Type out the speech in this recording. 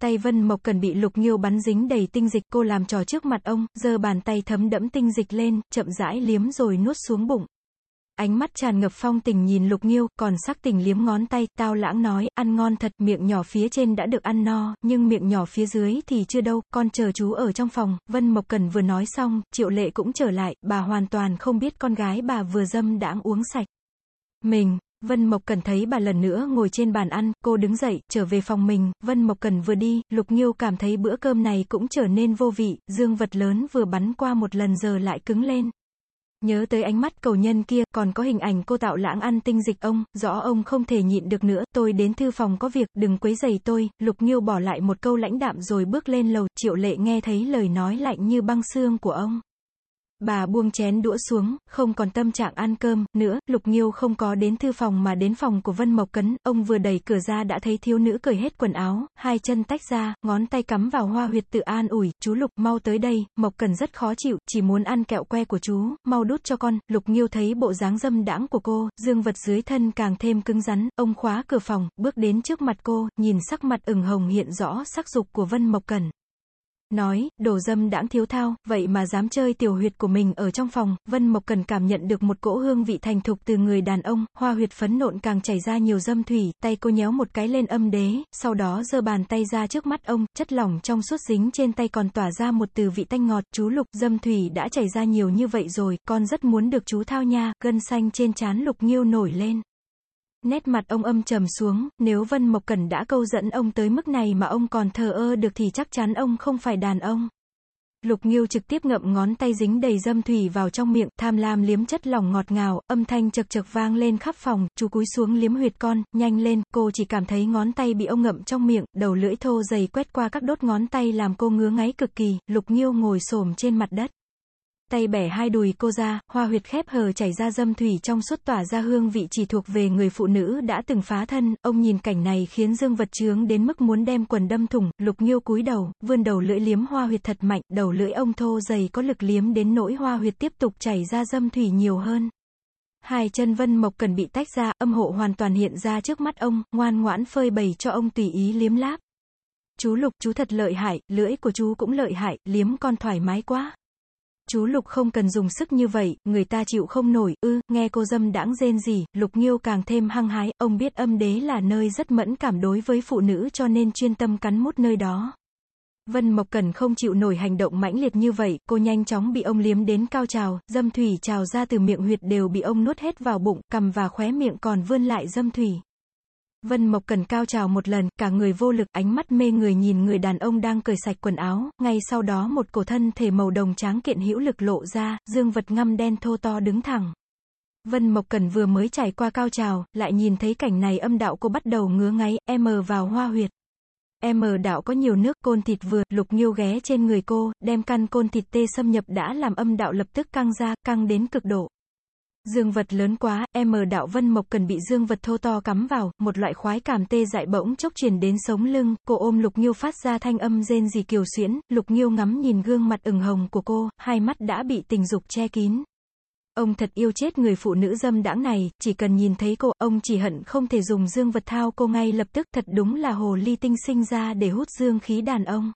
Tay Vân Mộc Cần bị Lục Nghiêu bắn dính đầy tinh dịch, cô làm trò trước mặt ông, giơ bàn tay thấm đẫm tinh dịch lên, chậm rãi liếm rồi nuốt xuống bụng. Ánh mắt tràn ngập phong tình nhìn Lục Nghiêu, còn sắc tình liếm ngón tay, tao lãng nói, ăn ngon thật, miệng nhỏ phía trên đã được ăn no, nhưng miệng nhỏ phía dưới thì chưa đâu, con chờ chú ở trong phòng, Vân Mộc Cần vừa nói xong, Triệu Lệ cũng trở lại, bà hoàn toàn không biết con gái bà vừa dâm đãng uống sạch. Mình, Vân Mộc Cần thấy bà lần nữa ngồi trên bàn ăn, cô đứng dậy, trở về phòng mình, Vân Mộc Cần vừa đi, Lục Nhiêu cảm thấy bữa cơm này cũng trở nên vô vị, dương vật lớn vừa bắn qua một lần giờ lại cứng lên. Nhớ tới ánh mắt cầu nhân kia, còn có hình ảnh cô tạo lãng ăn tinh dịch ông, rõ ông không thể nhịn được nữa, tôi đến thư phòng có việc, đừng quấy giày tôi, Lục Nhiêu bỏ lại một câu lãnh đạm rồi bước lên lầu, triệu lệ nghe thấy lời nói lạnh như băng xương của ông. Bà buông chén đũa xuống, không còn tâm trạng ăn cơm, nữa, Lục Nghiêu không có đến thư phòng mà đến phòng của Vân Mộc Cấn, ông vừa đẩy cửa ra đã thấy thiếu nữ cởi hết quần áo, hai chân tách ra, ngón tay cắm vào hoa huyệt tự an ủi, chú Lục, mau tới đây, Mộc Cẩn rất khó chịu, chỉ muốn ăn kẹo que của chú, mau đút cho con, Lục Nghiêu thấy bộ dáng dâm đãng của cô, dương vật dưới thân càng thêm cứng rắn, ông khóa cửa phòng, bước đến trước mặt cô, nhìn sắc mặt ửng hồng hiện rõ sắc dục của Vân Mộc Cẩn. Nói, đồ dâm đãng thiếu thao, vậy mà dám chơi tiểu huyệt của mình ở trong phòng, Vân Mộc Cần cảm nhận được một cỗ hương vị thành thục từ người đàn ông, hoa huyệt phấn nộn càng chảy ra nhiều dâm thủy, tay cô nhéo một cái lên âm đế, sau đó giơ bàn tay ra trước mắt ông, chất lỏng trong suốt dính trên tay còn tỏa ra một từ vị tanh ngọt, chú Lục, dâm thủy đã chảy ra nhiều như vậy rồi, con rất muốn được chú thao nha, gân xanh trên trán Lục Nghiêu nổi lên. Nét mặt ông âm trầm xuống, nếu Vân Mộc Cẩn đã câu dẫn ông tới mức này mà ông còn thờ ơ được thì chắc chắn ông không phải đàn ông. Lục Nghiêu trực tiếp ngậm ngón tay dính đầy dâm thủy vào trong miệng, tham lam liếm chất lỏng ngọt ngào, âm thanh chật chật vang lên khắp phòng, chú cúi xuống liếm huyệt con, nhanh lên, cô chỉ cảm thấy ngón tay bị ông ngậm trong miệng, đầu lưỡi thô dày quét qua các đốt ngón tay làm cô ngứa ngáy cực kỳ, Lục Nghiêu ngồi xổm trên mặt đất. Tay bẻ hai đùi cô ra, hoa huyệt khép hờ chảy ra dâm thủy trong suốt tỏa ra hương vị chỉ thuộc về người phụ nữ đã từng phá thân, ông nhìn cảnh này khiến dương vật trướng đến mức muốn đem quần đâm thủng, lục nghiêu cúi đầu, vươn đầu lưỡi liếm hoa huyệt thật mạnh, đầu lưỡi ông thô dày có lực liếm đến nỗi hoa huyệt tiếp tục chảy ra dâm thủy nhiều hơn. Hai chân vân mộc cần bị tách ra, âm hộ hoàn toàn hiện ra trước mắt ông, ngoan ngoãn phơi bày cho ông tùy ý liếm láp. Chú Lục, chú thật lợi hại, lưỡi của chú cũng lợi hại, liếm con thoải mái quá. Chú Lục không cần dùng sức như vậy, người ta chịu không nổi, ư, nghe cô dâm đãng rên gì, Lục Nghiêu càng thêm hăng hái, ông biết âm đế là nơi rất mẫn cảm đối với phụ nữ cho nên chuyên tâm cắn mút nơi đó. Vân Mộc Cần không chịu nổi hành động mãnh liệt như vậy, cô nhanh chóng bị ông liếm đến cao trào, dâm thủy trào ra từ miệng huyệt đều bị ông nuốt hết vào bụng, cầm và khóe miệng còn vươn lại dâm thủy. Vân Mộc Cần cao trào một lần, cả người vô lực, ánh mắt mê người nhìn người đàn ông đang cởi sạch quần áo, ngay sau đó một cổ thân thể màu đồng tráng kiện hữu lực lộ ra, dương vật ngăm đen thô to đứng thẳng. Vân Mộc Cần vừa mới trải qua cao trào, lại nhìn thấy cảnh này âm đạo cô bắt đầu ngứa ngáy, em vào hoa huyệt. Em đạo có nhiều nước, côn thịt vừa, lục nghiêu ghé trên người cô, đem căn côn thịt tê xâm nhập đã làm âm đạo lập tức căng ra, căng đến cực độ. Dương vật lớn quá, em đạo vân mộc cần bị dương vật thô to cắm vào, một loại khoái cảm tê dại bỗng chốc truyền đến sống lưng, cô ôm Lục Nghiêu phát ra thanh âm rên gì kiều xuyễn, Lục Nghiêu ngắm nhìn gương mặt ửng hồng của cô, hai mắt đã bị tình dục che kín. Ông thật yêu chết người phụ nữ dâm đãng này, chỉ cần nhìn thấy cô, ông chỉ hận không thể dùng dương vật thao cô ngay lập tức, thật đúng là hồ ly tinh sinh ra để hút dương khí đàn ông.